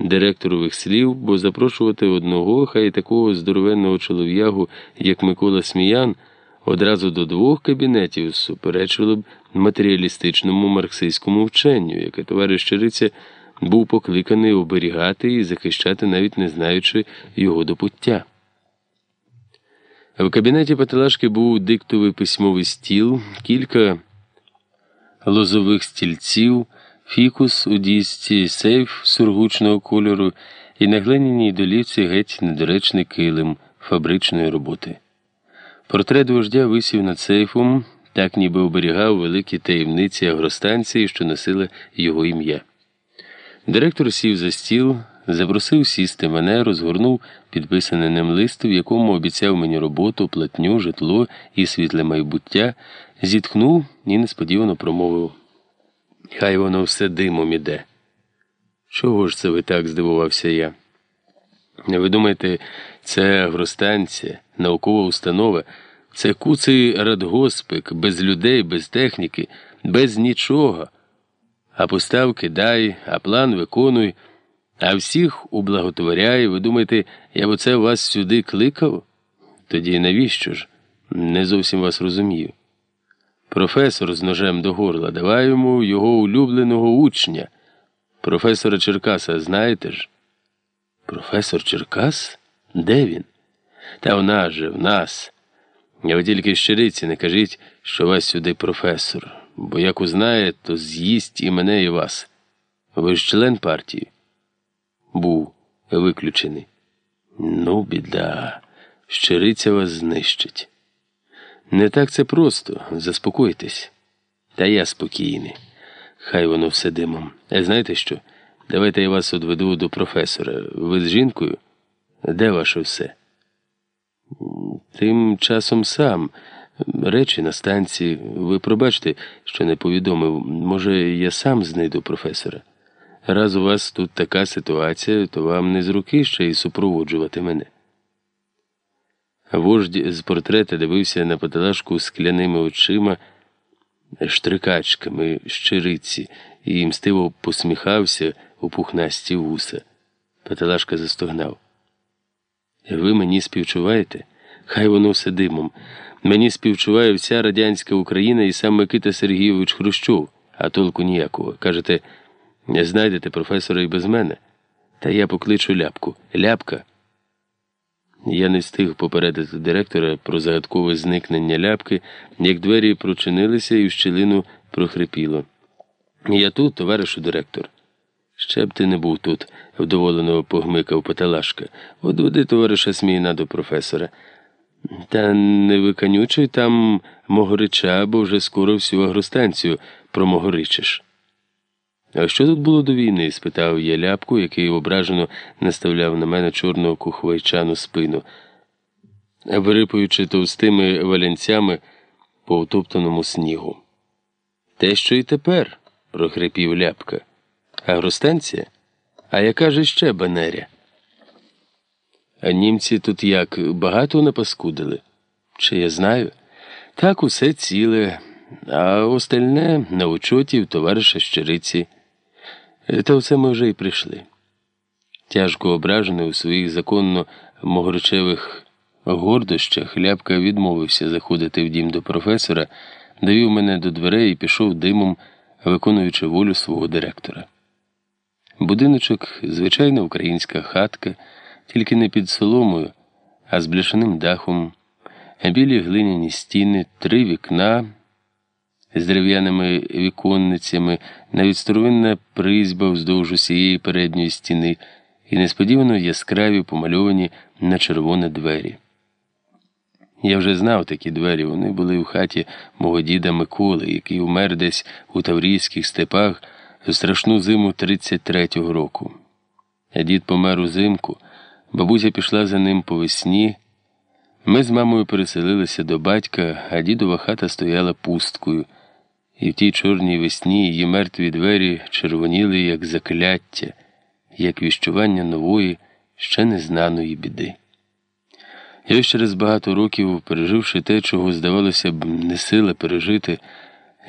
директорових слів, бо запрошувати одного, хай такого здоровенного чолов'ягу, як Микола Сміян, одразу до двох кабінетів суперечило б матеріалістичному марксистському вченню, яке товариш Чириця був покликаний оберігати і захищати, навіть не знаючи його допуття. В кабінеті Паталашки був диктовий письмовий стіл, кілька лозових стільців, фікус у дісці, сейф сургучного кольору і на глиняній долівці геть недоречний килим фабричної роботи. Портрет вождя висів над сейфом, так ніби оберігав великі таємниці агростанції, що носила його ім'я. Директор сів за стіл, запросив сісти мене, розгорнув підписаний ним лист, в якому обіцяв мені роботу, платню, житло і світле майбуття, зітхнув і несподівано промовив. Хай воно все димом іде. Чого ж це ви так здивувався я? Ви думаєте, це агростанція, наукова установа, це куций радгоспик, без людей, без техніки, без нічого. А поставки дай, а план виконуй, а всіх ублаготворяй. Ви думаєте, я б оце вас сюди кликав? Тоді навіщо ж? Не зовсім вас розумію. Професор з ножем до горла, давай йому його улюбленого учня. Професора Черкаса, знаєте ж? Професор Черкас? Де він? Та в нас же, в нас. Ви тільки щириці не кажіть, що вас сюди професор, бо як узнає, то з'їсть і мене, і вас. Ви ж член партії? Був виключений. Ну, біда, щириця вас знищить. Не так це просто, заспокойтесь. Та я спокійний. Хай воно все димом. А знаєте що? Давайте я вас одведу до професора. Ви з жінкою? Де ваше все? Тим часом сам. Речі на станції. Ви пробачте, що не повідомив. Може, я сам знайду професора. Раз у вас тут така ситуація, то вам не з руки ще й супроводжувати мене. Вождь з портрета дивився на поталашку скляними очима, штрикачками щириці і мстиво посміхався у пухнасті вуса. Паталашка застогнав. Ви мені співчуваєте? Хай воно все димом. Мені співчуває вся радянська Україна і сам Микита Сергійович Хрущов, а толку ніякого. Кажете, знайдете професора і без мене. Та я покличу ляпку. Ляпка. Я не встиг попередити директора про загадкове зникнення ляпки, як двері прочинилися і в щілину прохрипіло. Я тут, товаришу директор. Ще б ти не був тут, вдоволено погмикав Паталашка. Одведи товариша Сміїна до професора. Та не виканючуй там Могорича, бо вже скоро всю агростанцію промогоричиш. А що тут було до війни? спитав я ляпку, який ображено наставляв на мене чорну кухвайчану спину, вирипуючи товстими валянцями по утоптаному снігу. Те, що і тепер, прохрипів ляпка. Агростанція? А яка ж ще банеря? А німці тут як багато напаскудили? Чи я знаю? Так усе ціле, а остальне на учоті в товариша щириці. Та оце ми вже й прийшли. Тяжко ображений у своїх законно могорчевих гордощах, ляпка відмовився заходити в дім до професора, довів мене до дверей і пішов димом, виконуючи волю свого директора. Будиночок, звичайна українська хатка, тільки не під соломою, а з бляшаним дахом, білі глиняні стіни, три вікна з дерев'яними віконницями, навіть старовинна призьба вздовж усієї передньої стіни і несподівано яскраві помальовані на червоне двері. Я вже знав такі двері, вони були в хаті мого діда Миколи, який умер десь у Таврійських степах у страшну зиму 33-го року. А дід помер узимку, бабуся пішла за ним по весні. Ми з мамою переселилися до батька, а дідова хата стояла пусткою і в тій чорній весні її мертві двері червоніли, як закляття, як віщування нової, ще незнаної біди. Я ще раз багато років, переживши те, чого, здавалося б, не сила пережити,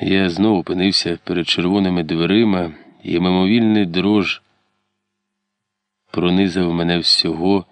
я знову опинився перед червоними дверима і мимовільний дрож пронизав мене всього.